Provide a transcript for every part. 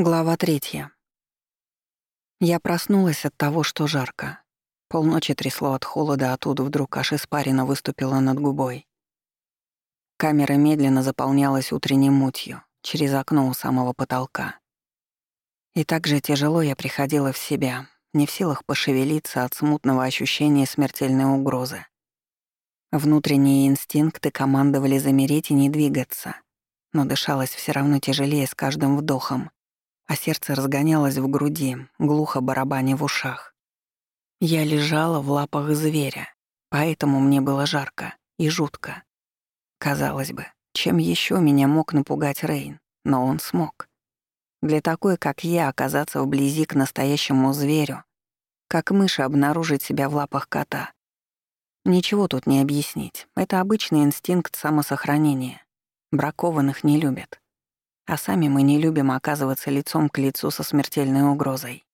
Глава третья. Я проснулась от того, что жарко. Полночи трясло от холода, а тут вдруг аж испарина выступила над губой. Камера медленно заполнялась утренней мутью через окно у самого потолка. И так же тяжело я приходила в себя, не в силах пошевелиться от смутного ощущения смертельной угрозы. Внутренние инстинкты командовали замереть и не двигаться, но дышалось все равно тяжелее с каждым вдохом — а сердце разгонялось в груди, глухо барабаня в ушах. Я лежала в лапах зверя, поэтому мне было жарко и жутко. Казалось бы, чем еще меня мог напугать Рейн, но он смог. Для такой, как я, оказаться вблизи к настоящему зверю, как мыши обнаружить себя в лапах кота. Ничего тут не объяснить. Это обычный инстинкт самосохранения. Бракованных не любят а сами мы не любим оказываться лицом к лицу со смертельной угрозой.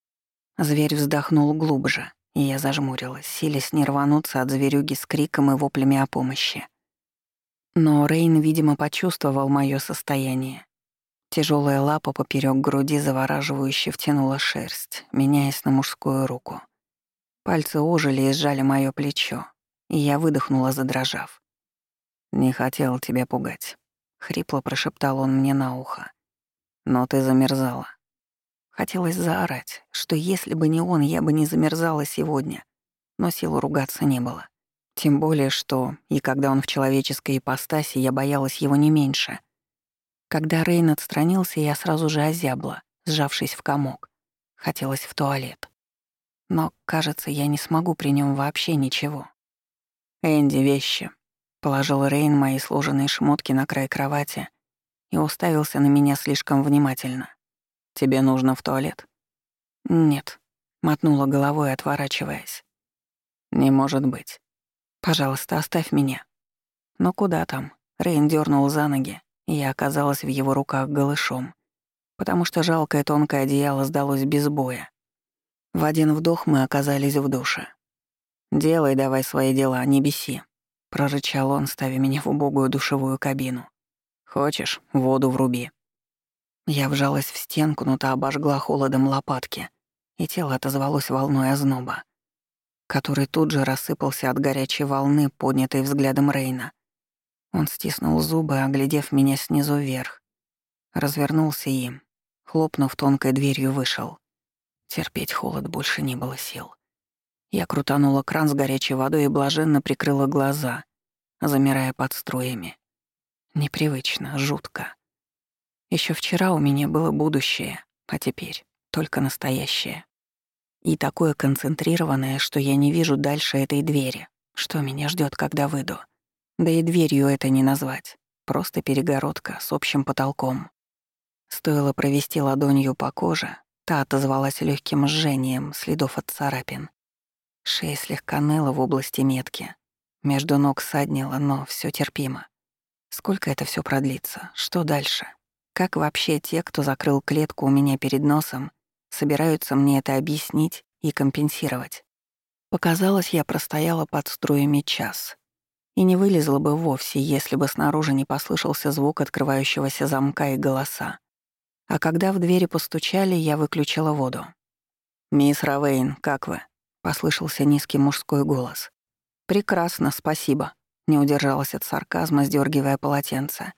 Зверь вздохнул глубже, и я зажмурилась, силясь не рвануться от зверюги с криком и воплями о помощи. Но Рейн, видимо, почувствовал мое состояние. Тяжелая лапа поперек груди завораживающе втянула шерсть, меняясь на мужскую руку. Пальцы ожили и сжали мое плечо, и я выдохнула, задрожав. «Не хотел тебя пугать», хрипло прошептал он мне на ухо. Но ты замерзала. Хотелось заорать, что если бы не он, я бы не замерзала сегодня. Но сил ругаться не было. Тем более, что и когда он в человеческой ипостаси, я боялась его не меньше. Когда Рейн отстранился, я сразу же озябла, сжавшись в комок. Хотелось в туалет. Но, кажется, я не смогу при нем вообще ничего. «Энди, вещи», Положил Рейн мои сложенные шмотки на край кровати и уставился на меня слишком внимательно. «Тебе нужно в туалет?» «Нет», — мотнула головой, отворачиваясь. «Не может быть. Пожалуйста, оставь меня». «Но куда там?» Рейн дернул за ноги, и я оказалась в его руках голышом, потому что жалкое тонкое одеяло сдалось без боя. В один вдох мы оказались в душе. «Делай давай свои дела, не беси», прорычал он, ставя меня в убогую душевую кабину. «Хочешь, воду вруби». Я вжалась в стенку, но та обожгла холодом лопатки, и тело отозвалось волной озноба, который тут же рассыпался от горячей волны, поднятой взглядом Рейна. Он стиснул зубы, оглядев меня снизу вверх, развернулся и, хлопнув тонкой дверью, вышел. Терпеть холод больше не было сил. Я крутанула кран с горячей водой и блаженно прикрыла глаза, замирая под струями. Непривычно, жутко. Еще вчера у меня было будущее, а теперь только настоящее. И такое концентрированное, что я не вижу дальше этой двери, что меня ждет, когда выйду. Да и дверью это не назвать. Просто перегородка с общим потолком. Стоило провести ладонью по коже, та отозвалась легким жжением следов от царапин. Шея слегка ныла в области метки. Между ног саднило, но все терпимо. Сколько это все продлится? Что дальше? Как вообще те, кто закрыл клетку у меня перед носом, собираются мне это объяснить и компенсировать? Показалось, я простояла под струями час. И не вылезла бы вовсе, если бы снаружи не послышался звук открывающегося замка и голоса. А когда в двери постучали, я выключила воду. «Мисс Равейн, как вы?» Послышался низкий мужской голос. «Прекрасно, спасибо», — не удержалась от сарказма, сдергивая полотенце.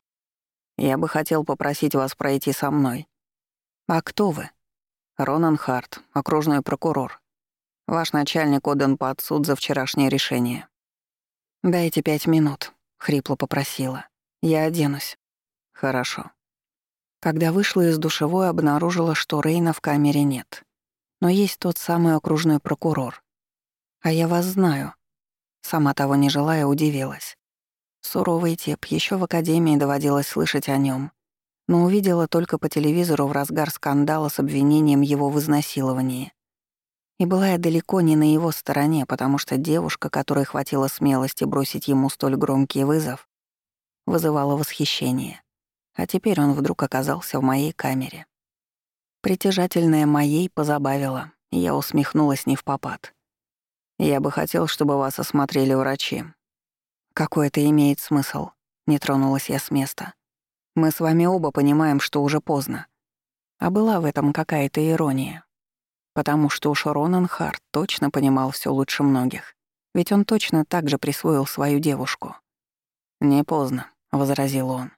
«Я бы хотел попросить вас пройти со мной». «А кто вы?» «Ронан Харт, окружной прокурор. Ваш начальник отдан под суд за вчерашнее решение». «Дайте пять минут», — хрипло попросила. «Я оденусь». «Хорошо». Когда вышла из душевой, обнаружила, что Рейна в камере нет но есть тот самый окружной прокурор. А я вас знаю. Сама того не желая, удивилась. Суровый тип, еще в академии доводилось слышать о нем, но увидела только по телевизору в разгар скандала с обвинением его в изнасиловании. И была я далеко не на его стороне, потому что девушка, которой хватило смелости бросить ему столь громкий вызов, вызывала восхищение. А теперь он вдруг оказался в моей камере. Притяжательная моей позабавила, я усмехнулась не в попад. «Я бы хотел, чтобы вас осмотрели врачи». «Какой это имеет смысл?» — не тронулась я с места. «Мы с вами оба понимаем, что уже поздно». А была в этом какая-то ирония. Потому что уж Ронан Харт точно понимал все лучше многих. Ведь он точно так же присвоил свою девушку. «Не поздно», — возразил он.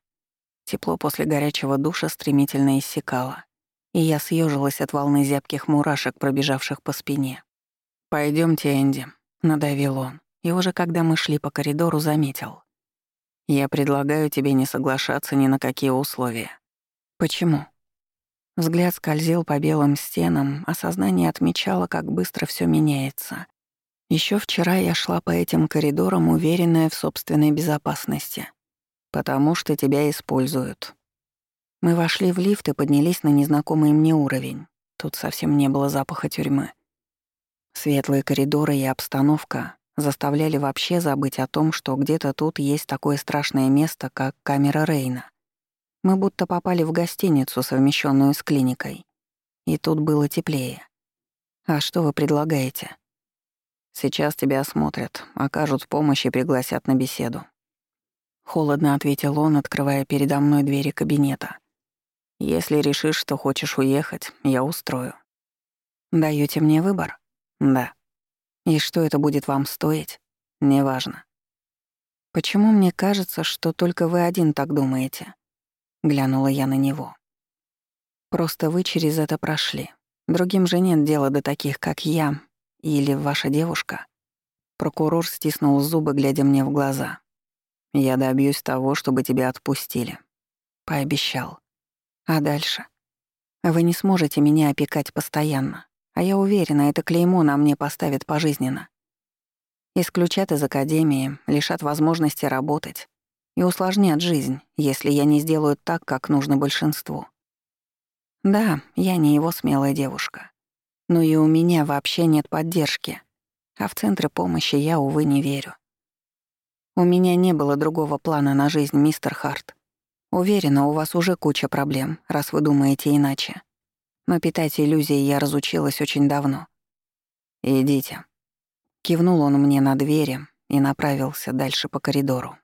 Тепло после горячего душа стремительно иссякало, и я съежилась от волны зябких мурашек, пробежавших по спине. Пойдемте, Энди», — надавил он, и уже когда мы шли по коридору, заметил. «Я предлагаю тебе не соглашаться ни на какие условия». «Почему?» Взгляд скользил по белым стенам, а сознание отмечало, как быстро все меняется. Еще вчера я шла по этим коридорам, уверенная в собственной безопасности. Потому что тебя используют. Мы вошли в лифт и поднялись на незнакомый мне уровень. Тут совсем не было запаха тюрьмы. Светлые коридоры и обстановка заставляли вообще забыть о том, что где-то тут есть такое страшное место, как камера Рейна. Мы будто попали в гостиницу, совмещенную с клиникой. И тут было теплее. А что вы предлагаете? Сейчас тебя осмотрят, окажут помощь и пригласят на беседу. Холодно ответил он, открывая передо мной двери кабинета. Если решишь, что хочешь уехать, я устрою. Даёте мне выбор? Да. И что это будет вам стоить? Неважно. Почему мне кажется, что только вы один так думаете? Глянула я на него. Просто вы через это прошли. Другим же нет дела до таких, как я или ваша девушка. Прокурор стиснул зубы, глядя мне в глаза. Я добьюсь того, чтобы тебя отпустили. Пообещал. А дальше? Вы не сможете меня опекать постоянно. А я уверена, это клеймо на мне поставит пожизненно. Исключат из академии, лишат возможности работать и усложнят жизнь, если я не сделаю так, как нужно большинству. Да, я не его смелая девушка. Но и у меня вообще нет поддержки. А в центры помощи я, увы, не верю. У меня не было другого плана на жизнь, мистер Харт. Уверена, у вас уже куча проблем, раз вы думаете иначе. Но питать иллюзии я разучилась очень давно. «Идите». Кивнул он мне на двери и направился дальше по коридору.